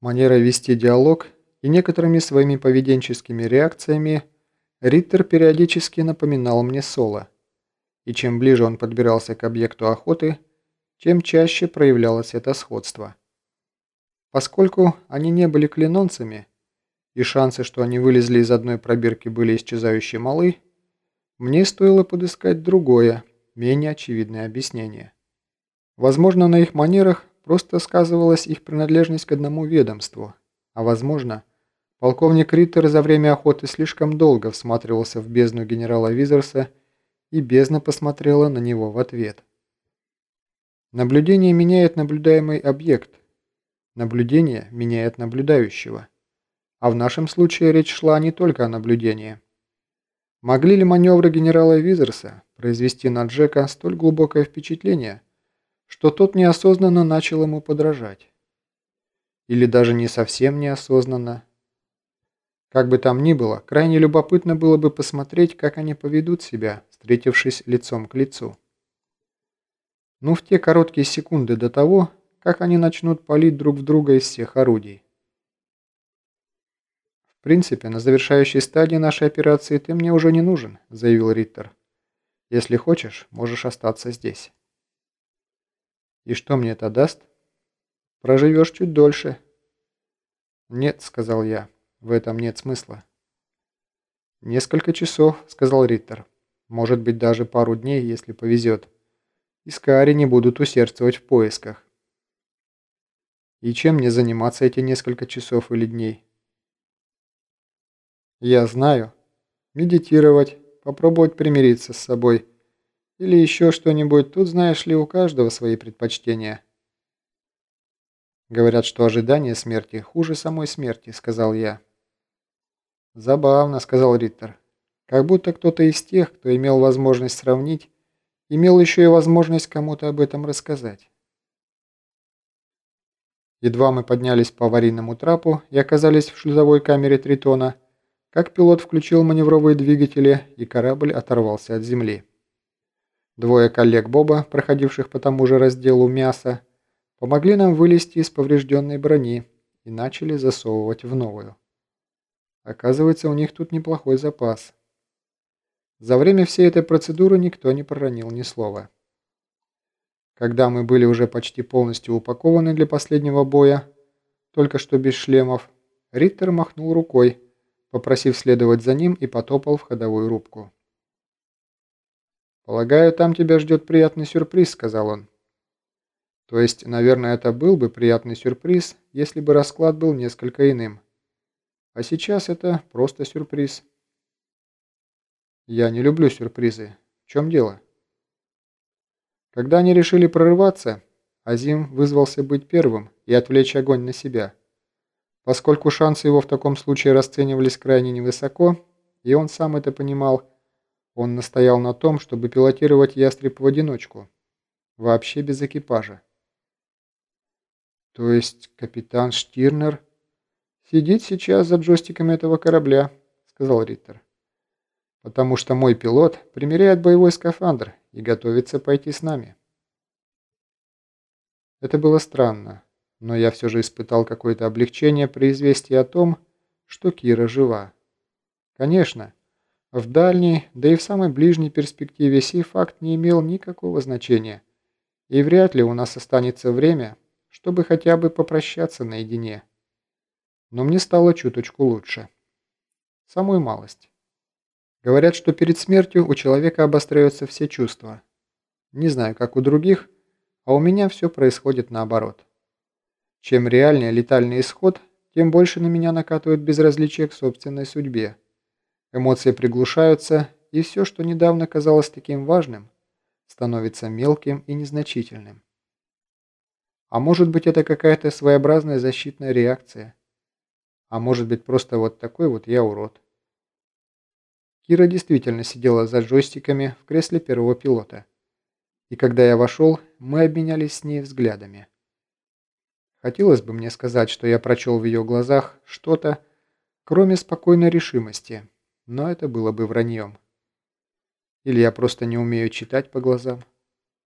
Манерой вести диалог и некоторыми своими поведенческими реакциями Риттер периодически напоминал мне Соло, и чем ближе он подбирался к объекту охоты, тем чаще проявлялось это сходство. Поскольку они не были клинонцами, и шансы, что они вылезли из одной пробирки, были исчезающе малы, мне стоило подыскать другое, менее очевидное объяснение. Возможно, на их манерах просто сказывалась их принадлежность к одному ведомству, а возможно, полковник Риттер за время охоты слишком долго всматривался в бездну генерала Визерса и бездна посмотрела на него в ответ. Наблюдение меняет наблюдаемый объект. Наблюдение меняет наблюдающего. А в нашем случае речь шла не только о наблюдении. Могли ли маневры генерала Визерса произвести на Джека столь глубокое впечатление, что тот неосознанно начал ему подражать? Или даже не совсем неосознанно? Как бы там ни было, крайне любопытно было бы посмотреть, как они поведут себя, встретившись лицом к лицу. Ну, в те короткие секунды до того, как они начнут палить друг в друга из всех орудий. «В принципе, на завершающей стадии нашей операции ты мне уже не нужен», – заявил Риттер. «Если хочешь, можешь остаться здесь». «И что мне это даст?» «Проживешь чуть дольше». «Нет», – сказал я, – «в этом нет смысла». «Несколько часов», – сказал Риттер. «Может быть, даже пару дней, если повезет. Искари не будут усердствовать в поисках». «И чем мне заниматься эти несколько часов или дней?» Я знаю. Медитировать, попробовать примириться с собой. Или еще что-нибудь. Тут, знаешь ли, у каждого свои предпочтения. Говорят, что ожидание смерти хуже самой смерти, сказал я. Забавно, сказал Риттер. Как будто кто-то из тех, кто имел возможность сравнить, имел еще и возможность кому-то об этом рассказать. Едва мы поднялись по аварийному трапу и оказались в шлюзовой камере Тритона, как пилот включил маневровые двигатели, и корабль оторвался от земли. Двое коллег Боба, проходивших по тому же разделу мяса, помогли нам вылезти из поврежденной брони и начали засовывать в новую. Оказывается, у них тут неплохой запас. За время всей этой процедуры никто не проронил ни слова. Когда мы были уже почти полностью упакованы для последнего боя, только что без шлемов, Риттер махнул рукой, попросив следовать за ним и потопал в ходовую рубку. «Полагаю, там тебя ждет приятный сюрприз», — сказал он. То есть, наверное, это был бы приятный сюрприз, если бы расклад был несколько иным. А сейчас это просто сюрприз. Я не люблю сюрпризы. В чем дело? Когда они решили прорываться, Азим вызвался быть первым и отвлечь огонь на себя. Поскольку шансы его в таком случае расценивались крайне невысоко, и он сам это понимал, он настоял на том, чтобы пилотировать ястреб в одиночку, вообще без экипажа. То есть капитан Штирнер сидит сейчас за джойстиком этого корабля, сказал Риттер. Потому что мой пилот примеряет боевой скафандр и готовится пойти с нами. Это было странно но я все же испытал какое-то облегчение при известии о том, что Кира жива. Конечно, в дальней, да и в самой ближней перспективе сей факт не имел никакого значения, и вряд ли у нас останется время, чтобы хотя бы попрощаться наедине. Но мне стало чуточку лучше. Самую малость. Говорят, что перед смертью у человека обостряются все чувства. Не знаю, как у других, а у меня все происходит наоборот. Чем реальнее летальный исход, тем больше на меня накатывает безразличие к собственной судьбе. Эмоции приглушаются, и все, что недавно казалось таким важным, становится мелким и незначительным. А может быть это какая-то своеобразная защитная реакция. А может быть просто вот такой вот я урод. Кира действительно сидела за джойстиками в кресле первого пилота. И когда я вошел, мы обменялись с ней взглядами. Хотелось бы мне сказать, что я прочел в ее глазах что-то, кроме спокойной решимости, но это было бы враньем. Или я просто не умею читать по глазам.